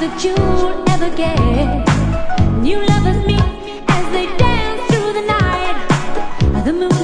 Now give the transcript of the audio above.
that you'll ever get. New lovers meet as they dance through the night. The moon.